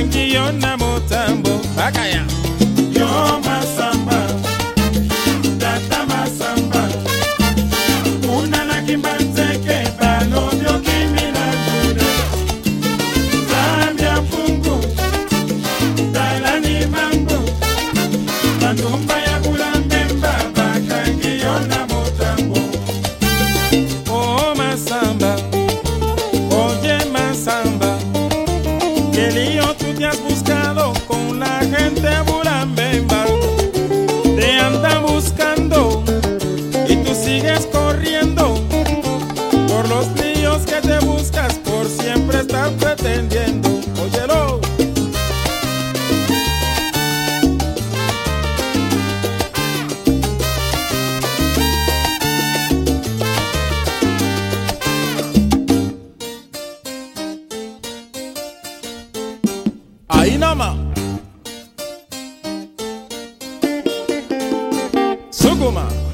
ekangi yo na motambo. Bakaya. Pretendiendo. Óyelo. Ahí nada más. Sukuma.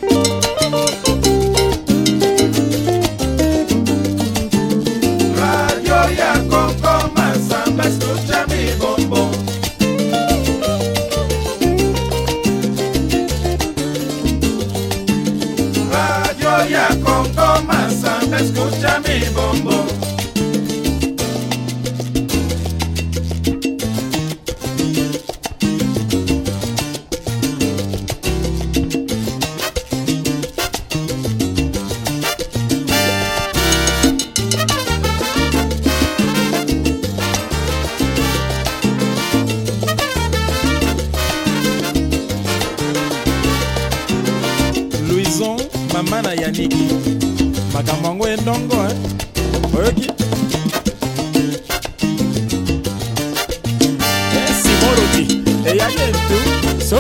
Escucha mi bombo. Louison, mama na Yaniki. Back among way don't go, eh? Work it. Yes, Hey, I get to. So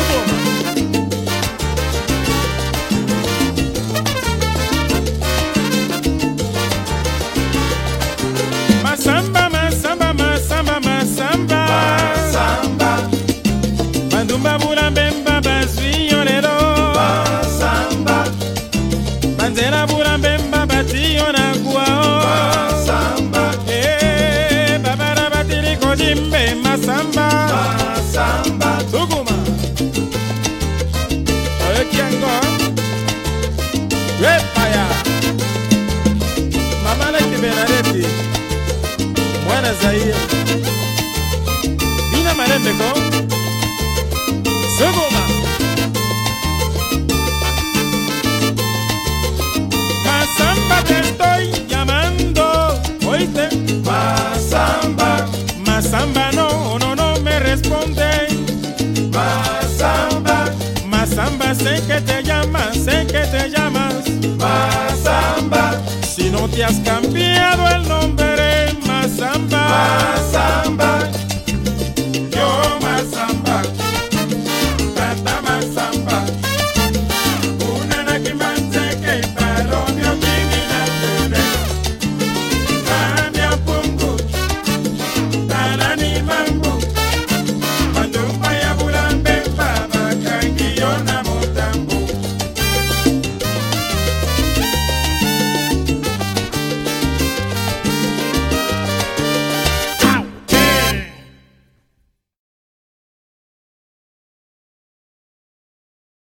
jimbe masamba samba. sukuma oyokiango repaya mama lekibenareti mwana zaire bina marembeko sukuma Masamba te estoy llamando, oíste. Masamba, Masamba no, sé que te llamas, sé que te llamas. Masamba, Si no te has cambiado el nombre, Masamba. Masamba,